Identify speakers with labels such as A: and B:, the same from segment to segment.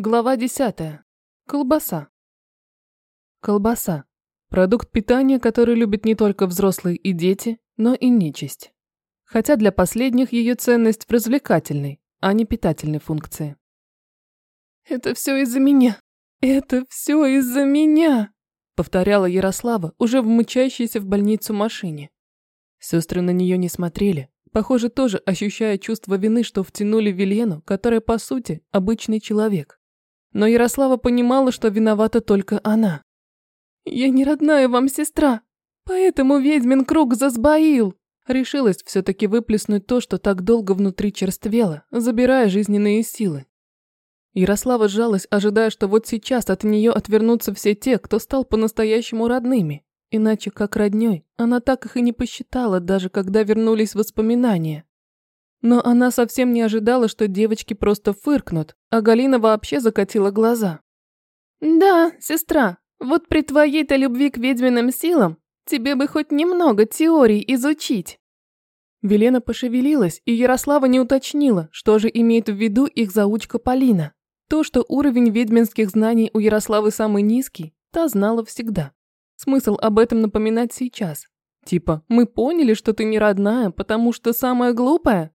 A: Глава 10. Колбаса. Колбаса. Продукт питания, который любят не только взрослые и дети, но и нечисть. Хотя для последних ее ценность в развлекательной, а не питательной функции. «Это все из-за меня! Это все из-за меня!» повторяла Ярослава, уже вмычающаяся в больницу машине. Сестры на нее не смотрели, похоже, тоже ощущая чувство вины, что втянули Велену, которая, по сути, обычный человек. Но Ярослава понимала, что виновата только она. «Я не родная вам сестра, поэтому ведьмин круг засбоил!» Решилась все-таки выплеснуть то, что так долго внутри черствело, забирая жизненные силы. Ярослава сжалась, ожидая, что вот сейчас от нее отвернутся все те, кто стал по-настоящему родными. Иначе как роднёй, она так их и не посчитала, даже когда вернулись воспоминания. Но она совсем не ожидала, что девочки просто фыркнут, а Галина вообще закатила глаза. «Да, сестра, вот при твоей-то любви к ведьминым силам тебе бы хоть немного теорий изучить». Велена пошевелилась, и Ярослава не уточнила, что же имеет в виду их заучка Полина. То, что уровень ведьминских знаний у Ярославы самый низкий, та знала всегда. Смысл об этом напоминать сейчас. Типа, мы поняли, что ты не родная, потому что самая глупая?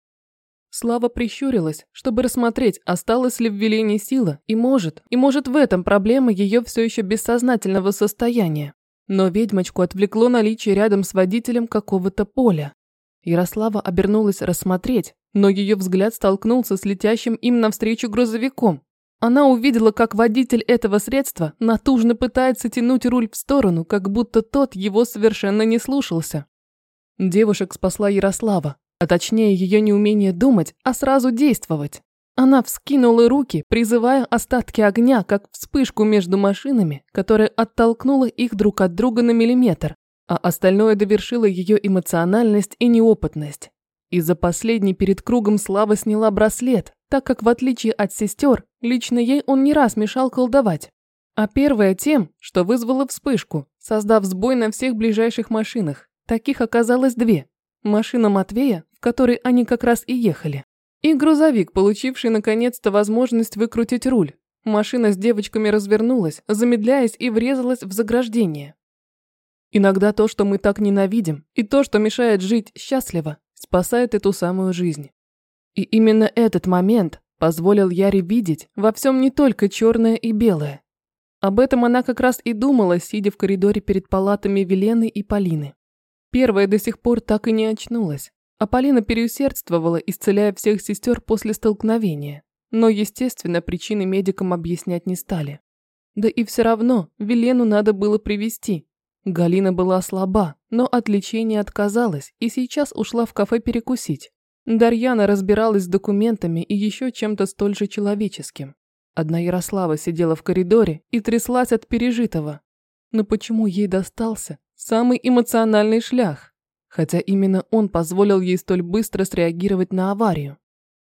A: Слава прищурилась, чтобы рассмотреть, осталась ли в Велении сила, и может, и может в этом проблема ее все еще бессознательного состояния. Но ведьмочку отвлекло наличие рядом с водителем какого-то поля. Ярослава обернулась рассмотреть, но ее взгляд столкнулся с летящим им навстречу грузовиком. Она увидела, как водитель этого средства натужно пытается тянуть руль в сторону, как будто тот его совершенно не слушался. Девушек спасла Ярослава, а точнее ее неумение думать, а сразу действовать. Она вскинула руки, призывая остатки огня, как вспышку между машинами, которая оттолкнула их друг от друга на миллиметр, а остальное довершило ее эмоциональность и неопытность. Из-за последней перед кругом Слава сняла браслет, так как в отличие от сестер, лично ей он не раз мешал колдовать. А первое тем, что вызвало вспышку, создав сбой на всех ближайших машинах. Таких оказалось две. Машина Матвея, которой они как раз и ехали. И грузовик, получивший наконец-то возможность выкрутить руль. Машина с девочками развернулась, замедляясь и врезалась в заграждение. Иногда то, что мы так ненавидим, и то, что мешает жить счастливо, спасает эту самую жизнь. И именно этот момент позволил Яре видеть во всем не только черное и белое. Об этом она как раз и думала, сидя в коридоре перед палатами Велены и Полины. Первая до сих пор так и не очнулась, а Полина переусердствовала, исцеляя всех сестер после столкновения. Но, естественно, причины медикам объяснять не стали. Да и все равно Велену надо было привести. Галина была слаба, но от лечения отказалась и сейчас ушла в кафе перекусить. Дарьяна разбиралась с документами и еще чем-то столь же человеческим. Одна Ярослава сидела в коридоре и тряслась от пережитого. Но почему ей достался самый эмоциональный шлях? Хотя именно он позволил ей столь быстро среагировать на аварию.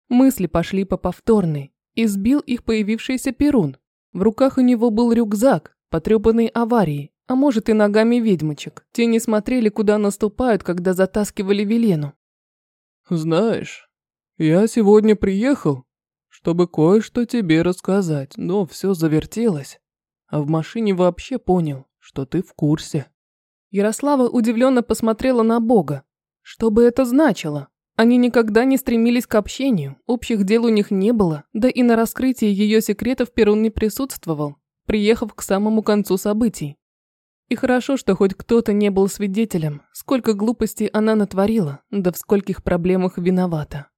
A: Мысли пошли по повторной, и сбил их появившийся Перун. В руках у него был рюкзак, потрепанный аварией, а может и ногами ведьмочек. Те не смотрели, куда наступают, когда затаскивали Велену.
B: Знаешь, я сегодня приехал, чтобы кое-что тебе рассказать, но все завертелось. А в машине вообще понял, что ты в курсе.
A: Ярослава удивленно посмотрела на Бога. Что бы это значило? Они никогда не стремились к общению, общих дел у них не было, да и на раскрытии ее секретов Перун не присутствовал, приехав к самому концу событий. И хорошо, что хоть кто-то не был свидетелем, сколько глупостей она натворила, да в скольких проблемах виновата.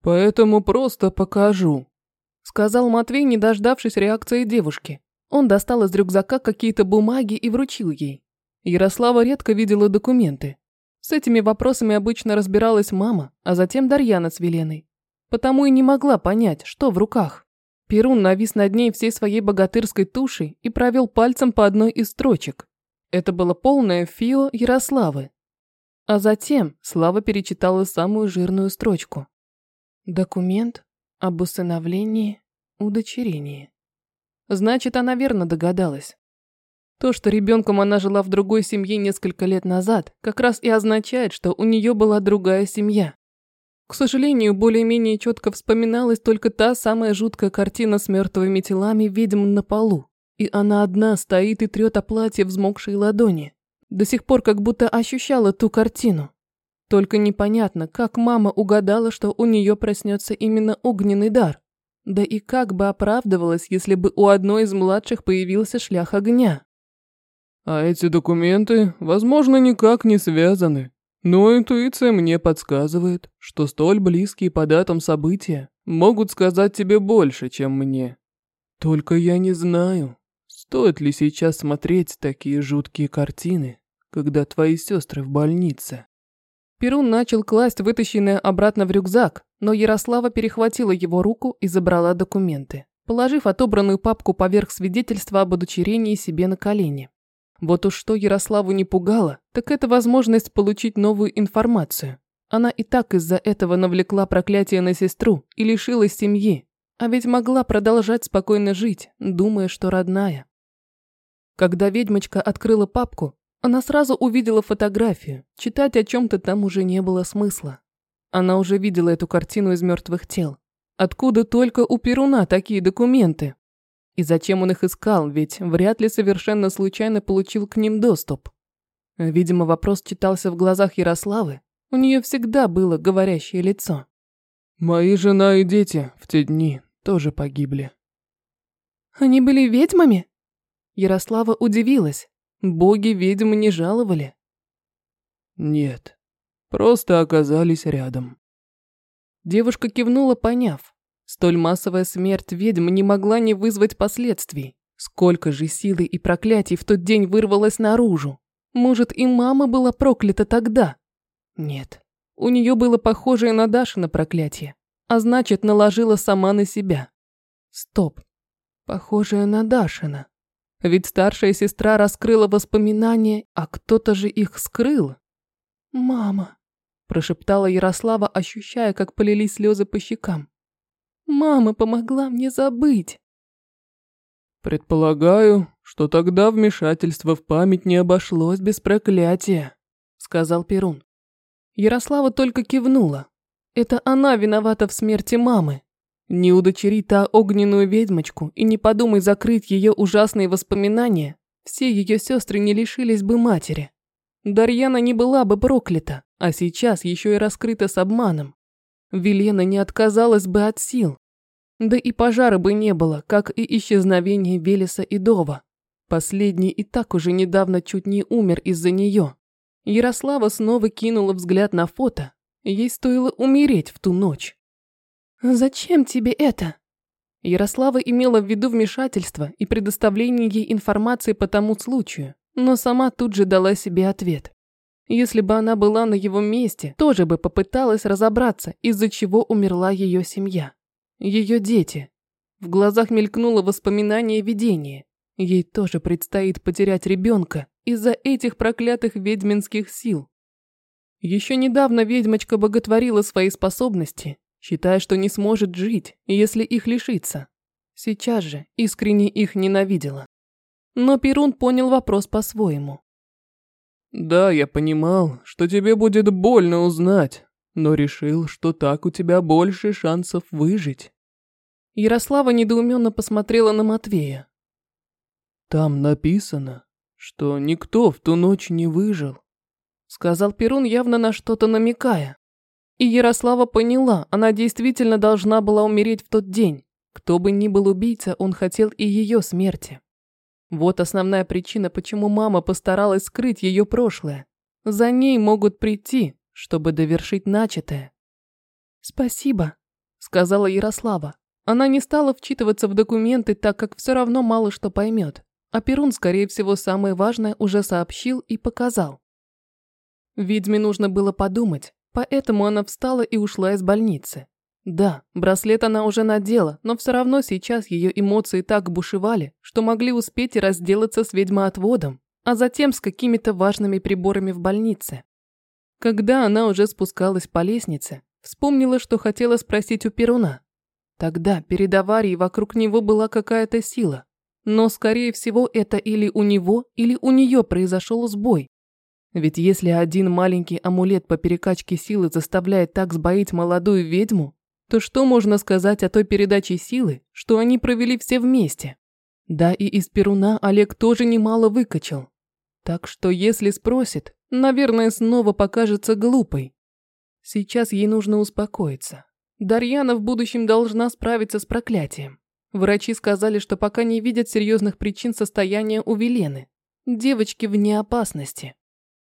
B: «Поэтому просто покажу», –
A: сказал Матвей, не дождавшись реакции девушки. Он достал из рюкзака какие-то бумаги и вручил ей. Ярослава редко видела документы. С этими вопросами обычно разбиралась мама, а затем Дарьяна с Веленой. Потому и не могла понять, что в руках. Перун навис над ней всей своей богатырской тушей и провел пальцем по одной из строчек. Это было полное фио Ярославы. А затем Слава перечитала самую жирную строчку. Документ об усыновлении, удочерении. Значит, она верно догадалась. То, что ребенком она жила в другой семье несколько лет назад, как раз и означает, что у нее была другая семья. К сожалению, более-менее четко вспоминалась только та самая жуткая картина с мертвыми телами ведьм на полу. И она одна стоит и трет о платье взмокшей ладони. До сих пор как будто ощущала ту картину. Только непонятно, как мама угадала, что у нее проснется именно огненный дар. Да и как бы оправдывалась, если бы у одной из младших появился шлях огня.
B: А эти документы, возможно, никак не связаны. Но интуиция мне подсказывает, что столь близкие по датам события могут сказать тебе больше, чем мне. Только я не знаю, стоит ли сейчас смотреть такие жуткие картины, когда твои сестры в больнице.
A: Перун начал класть вытащенное обратно в рюкзак, но Ярослава перехватила его руку и забрала документы, положив отобранную папку поверх свидетельства об удочерении себе на колени. Вот уж что Ярославу не пугало, так это возможность получить новую информацию. Она и так из-за этого навлекла проклятие на сестру и лишилась семьи, а ведь могла продолжать спокойно жить, думая, что родная. Когда ведьмочка открыла папку, она сразу увидела фотографию, читать о чем-то там уже не было смысла. Она уже видела эту картину из мертвых тел. Откуда только у Перуна такие документы? И зачем он их искал, ведь вряд ли совершенно случайно получил к ним доступ. Видимо, вопрос читался в глазах Ярославы. У нее всегда было говорящее лицо.
B: «Мои жена и дети в те дни тоже погибли».
A: «Они были ведьмами?» Ярослава удивилась. Боги ведьм не жаловали.
B: «Нет, просто оказались рядом».
A: Девушка кивнула, поняв. Столь массовая смерть ведьм не могла не вызвать последствий. Сколько же силы и проклятий в тот день вырвалось наружу. Может, и мама была проклята тогда? Нет. У нее было похожее на Дашина проклятие, а значит, наложила сама на себя. Стоп. Похожее на Дашина. Ведь старшая сестра раскрыла воспоминания, а кто-то же их скрыл. «Мама», – прошептала Ярослава, ощущая, как полились слезы по щекам. Мама помогла мне забыть.
B: Предполагаю, что тогда вмешательство в память не обошлось без проклятия, сказал Перун.
A: Ярослава только кивнула. Это она виновата в смерти мамы. Не удочери та огненную ведьмочку и не подумай закрыть ее ужасные воспоминания, все ее сестры не лишились бы матери. Дарьяна не была бы проклята, а сейчас еще и раскрыта с обманом. Велена не отказалась бы от сил. Да и пожара бы не было, как и исчезновение Велеса и Дова. Последний и так уже недавно чуть не умер из-за нее. Ярослава снова кинула взгляд на фото. Ей стоило умереть в ту ночь. «Зачем тебе это?» Ярослава имела в виду вмешательство и предоставление ей информации по тому случаю, но сама тут же дала себе ответ. Если бы она была на его месте, тоже бы попыталась разобраться, из-за чего умерла ее семья. Ее дети. В глазах мелькнуло воспоминание видения. Ей тоже предстоит потерять ребенка из-за этих проклятых ведьминских сил. Еще недавно ведьмочка боготворила свои способности, считая, что не сможет жить, если их лишиться. Сейчас же искренне их ненавидела. Но Перун понял вопрос по-своему.
B: Да, я понимал, что тебе будет больно узнать, но решил, что так у тебя больше шансов выжить.
A: Ярослава недоуменно посмотрела на Матвея.
B: Там написано, что никто в ту ночь не выжил,
A: сказал Перун, явно на что-то намекая. И Ярослава поняла, она действительно должна была умереть в тот день. Кто бы ни был убийца, он хотел и ее смерти. Вот основная причина, почему мама постаралась скрыть ее прошлое. За ней могут прийти, чтобы довершить начатое. «Спасибо», — сказала Ярослава. Она не стала вчитываться в документы, так как все равно мало что поймет. А Перун, скорее всего, самое важное уже сообщил и показал. Ведьме нужно было подумать, поэтому она встала и ушла из больницы. Да, браслет она уже надела, но все равно сейчас ее эмоции так бушевали, что могли успеть и разделаться с ведьмоотводом, а затем с какими-то важными приборами в больнице. Когда она уже спускалась по лестнице, вспомнила, что хотела спросить у Перуна. Тогда перед аварией вокруг него была какая-то сила, но, скорее всего, это или у него, или у нее произошел сбой. Ведь если один маленький амулет по перекачке силы заставляет так сбоить молодую ведьму, то что можно сказать о той передаче силы, что они провели все вместе? Да и из Перуна Олег тоже немало выкачал. Так что если спросит, наверное, снова покажется глупой. Сейчас ей нужно успокоиться. Дарьяна в будущем должна справиться с проклятием. Врачи сказали, что пока не видят серьезных причин состояния у Велены. Девочки вне опасности.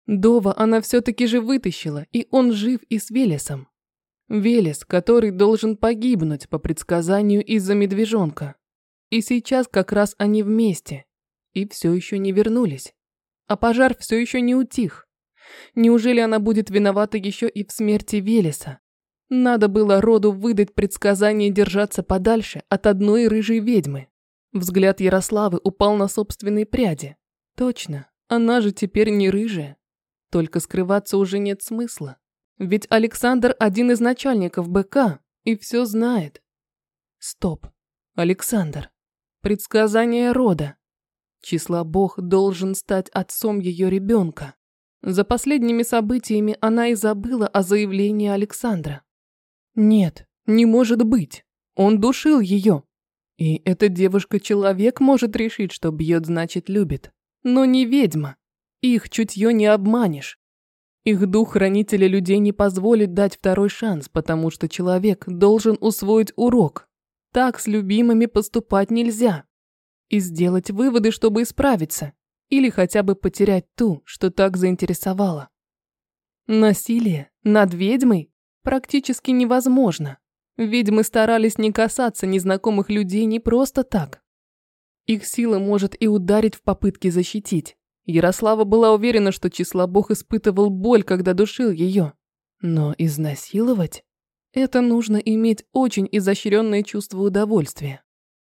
A: Дова она все-таки же вытащила, и он жив и с Велесом. Велес, который должен погибнуть по предсказанию из-за медвежонка. И сейчас как раз они вместе. И все еще не вернулись. А пожар все еще не утих. Неужели она будет виновата еще и в смерти Велеса? Надо было роду выдать предсказание держаться подальше от одной рыжей ведьмы. Взгляд Ярославы упал на собственные пряди. Точно, она же теперь не рыжая. Только скрываться уже нет смысла. Ведь Александр один из начальников БК и все знает. Стоп. Александр. Предсказание рода. Числа Бог должен стать отцом ее ребенка. За последними событиями она и забыла о заявлении Александра. Нет, не может быть. Он душил ее. И эта девушка-человек может решить, что бьет, значит, любит. Но не ведьма. Их чутье не обманешь. Их дух хранителя людей не позволит дать второй шанс, потому что человек должен усвоить урок. Так с любимыми поступать нельзя. И сделать выводы, чтобы исправиться. Или хотя бы потерять ту, что так заинтересовала. Насилие над ведьмой практически невозможно. Ведьмы старались не касаться незнакомых людей не просто так. Их сила может и ударить в попытке защитить. Ярослава была уверена, что Числобог испытывал боль, когда душил ее. Но изнасиловать? Это нужно иметь очень изощренное чувство удовольствия.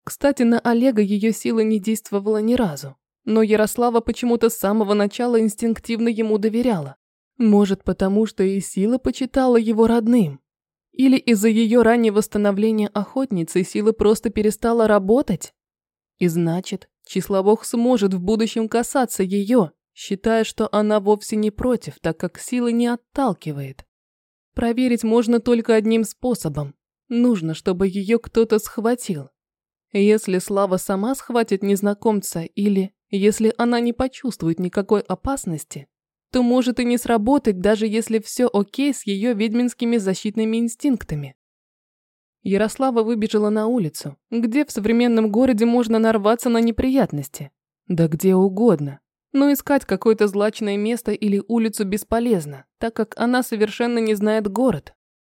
A: Кстати, на Олега ее сила не действовала ни разу. Но Ярослава почему-то с самого начала инстинктивно ему доверяла. Может, потому что и сила почитала его родным. Или из-за ее раннего становления охотницей сила просто перестала работать? И значит, Числобог сможет в будущем касаться ее, считая, что она вовсе не против, так как сила не отталкивает. Проверить можно только одним способом. Нужно, чтобы ее кто-то схватил. Если Слава сама схватит незнакомца или если она не почувствует никакой опасности, то может и не сработать, даже если все окей с ее ведьминскими защитными инстинктами. Ярослава выбежала на улицу, где в современном городе можно нарваться на неприятности. Да где угодно. Но искать какое-то злачное место или улицу бесполезно, так как она совершенно не знает город.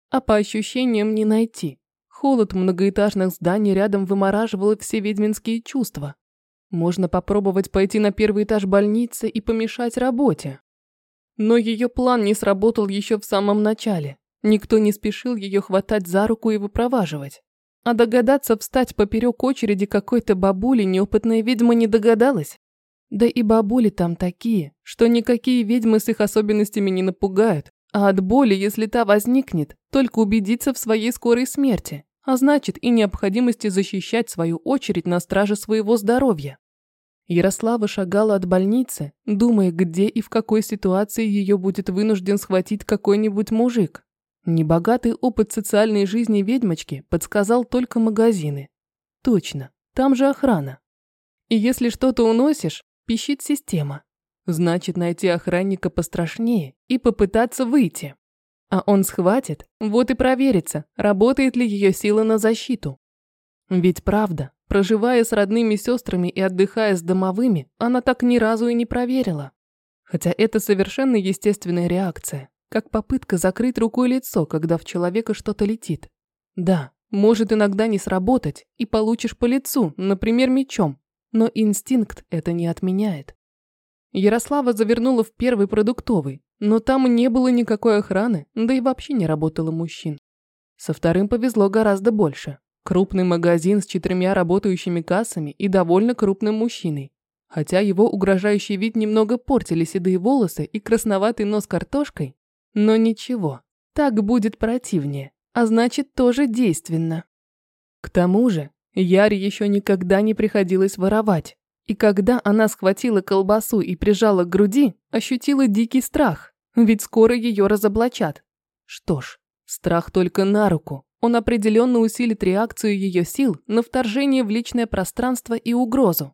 A: А по ощущениям не найти. Холод многоэтажных зданий рядом вымораживал все ведьминские чувства. Можно попробовать пойти на первый этаж больницы и помешать работе. Но ее план не сработал еще в самом начале. Никто не спешил ее хватать за руку и выпроваживать. А догадаться встать поперек очереди какой-то бабули неопытная ведьма не догадалась. Да и бабули там такие, что никакие ведьмы с их особенностями не напугают, а от боли, если та возникнет, только убедиться в своей скорой смерти, а значит и необходимости защищать свою очередь на страже своего здоровья. Ярослава шагала от больницы, думая, где и в какой ситуации ее будет вынужден схватить какой-нибудь мужик. Небогатый опыт социальной жизни ведьмочки подсказал только магазины. Точно, там же охрана. И если что-то уносишь, пищит система. Значит, найти охранника пострашнее и попытаться выйти. А он схватит, вот и проверится, работает ли ее сила на защиту. Ведь правда, проживая с родными сестрами и отдыхая с домовыми, она так ни разу и не проверила. Хотя это совершенно естественная реакция как попытка закрыть рукой лицо, когда в человека что-то летит. Да, может иногда не сработать, и получишь по лицу, например, мечом, но инстинкт это не отменяет. Ярослава завернула в первый продуктовый, но там не было никакой охраны, да и вообще не работало мужчин. Со вторым повезло гораздо больше. Крупный магазин с четырьмя работающими кассами и довольно крупным мужчиной. Хотя его угрожающий вид немного портили седые волосы и красноватый нос картошкой, но ничего, так будет противнее, а значит тоже действенно. К тому же, Яре еще никогда не приходилось воровать, И когда она схватила колбасу и прижала к груди, ощутила дикий страх, ведь скоро ее разоблачат. Что ж, страх только на руку. Он определенно усилит реакцию ее сил на вторжение в личное пространство и угрозу.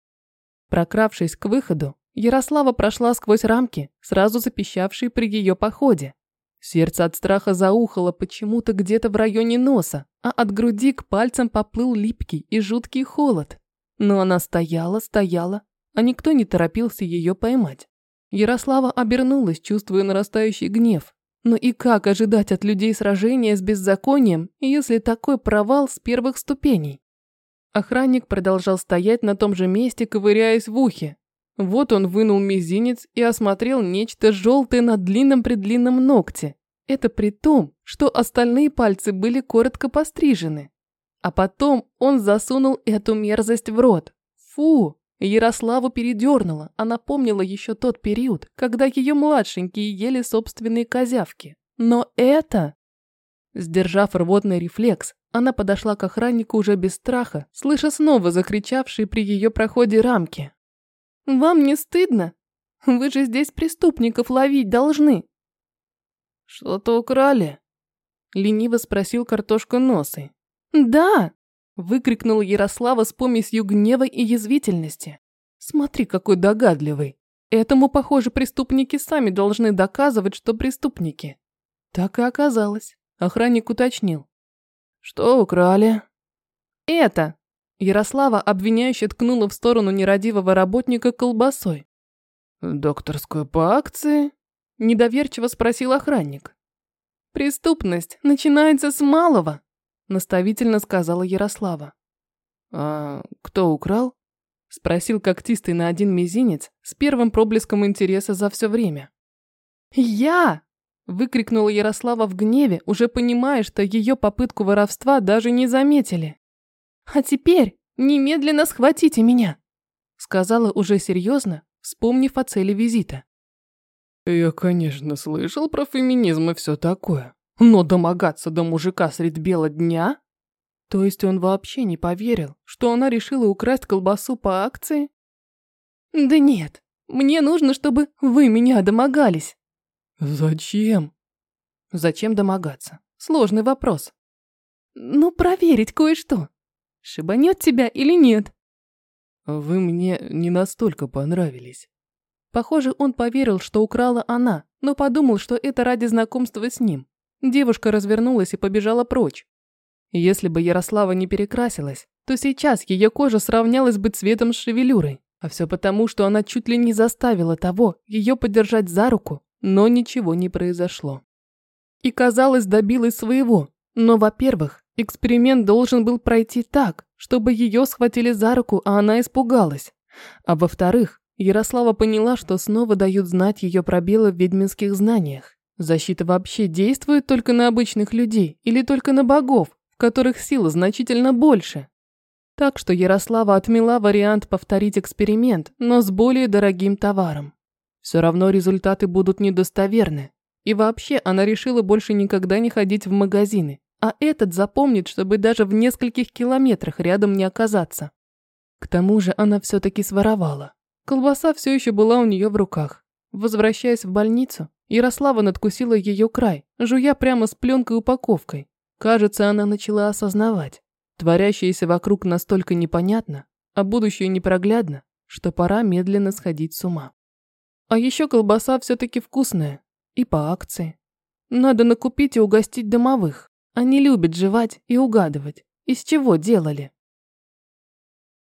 A: Прокравшись к выходу, Ярослава прошла сквозь рамки, сразу запищавшие при ее походе. Сердце от страха заухало почему-то где-то в районе носа, а от груди к пальцам поплыл липкий и жуткий холод. Но она стояла, стояла, а никто не торопился ее поймать. Ярослава обернулась, чувствуя нарастающий гнев. Но и как ожидать от людей сражения с беззаконием, если такой провал с первых ступеней? Охранник продолжал стоять на том же месте, ковыряясь в ухе. Вот он вынул мизинец и осмотрел нечто желтое на длинном-предлинном ногте. Это при том, что остальные пальцы были коротко пострижены. А потом он засунул эту мерзость в рот. Фу! Ярославу передернула, она помнила еще тот период, когда ее младшенькие ели собственные козявки. Но это... Сдержав рвотный рефлекс, она подошла к охраннику уже без страха, слыша снова закричавшие при ее проходе рамки. «Вам не стыдно? Вы же здесь преступников ловить должны!»
B: «Что-то украли?» – лениво спросил картошка носы.
A: «Да!» – выкрикнула Ярослава с помесью гнева и язвительности. «Смотри, какой догадливый! Этому, похоже, преступники сами должны доказывать, что преступники». Так и оказалось. Охранник уточнил.
B: «Что украли?»
A: «Это!» Ярослава обвиняюще ткнула в сторону нерадивого работника колбасой.
B: «Докторскую по акции?»
A: Недоверчиво спросил охранник. «Преступность начинается с малого», наставительно сказала Ярослава.
B: «А кто украл?»
A: Спросил когтистый на один мизинец с первым проблеском интереса за все время. «Я!» Выкрикнула Ярослава в гневе, уже понимая, что ее попытку воровства даже не заметили. «А теперь немедленно схватите меня!» Сказала уже серьезно, вспомнив о цели визита.
B: «Я, конечно, слышал про феминизм и все такое. Но домогаться до мужика средь бела дня?
A: То есть он вообще не поверил, что она решила украсть колбасу по акции? Да нет, мне нужно, чтобы вы меня домогались.
B: Зачем?
A: Зачем домогаться? Сложный вопрос. Ну, проверить кое-что. Шибанет тебя или нет?
B: Вы мне не настолько понравились.
A: Похоже, он поверил, что украла она, но подумал, что это ради знакомства с ним. Девушка развернулась и побежала прочь. Если бы Ярослава не перекрасилась, то сейчас ее кожа сравнялась бы цветом с шевелюрой. А все потому, что она чуть ли не заставила того ее подержать за руку, но ничего не произошло. И, казалось, добилась своего. Но, во-первых, эксперимент должен был пройти так, чтобы ее схватили за руку, а она испугалась. А во-вторых, Ярослава поняла, что снова дают знать ее пробелы в ведьминских знаниях. Защита вообще действует только на обычных людей или только на богов, в которых сила значительно больше. Так что Ярослава отмела вариант повторить эксперимент, но с более дорогим товаром. Все равно результаты будут недостоверны. И вообще она решила больше никогда не ходить в магазины, а этот запомнит, чтобы даже в нескольких километрах рядом не оказаться. К тому же она все-таки своровала. Колбаса все еще была у нее в руках. Возвращаясь в больницу, Ярослава надкусила ее край, жуя прямо с пленкой упаковкой. Кажется, она начала осознавать. Творящееся вокруг настолько непонятно, а будущее непроглядно, что пора медленно сходить с ума. А еще колбаса все-таки вкусная. И по акции. Надо накупить и угостить домовых. Они любят жевать и угадывать, из чего делали.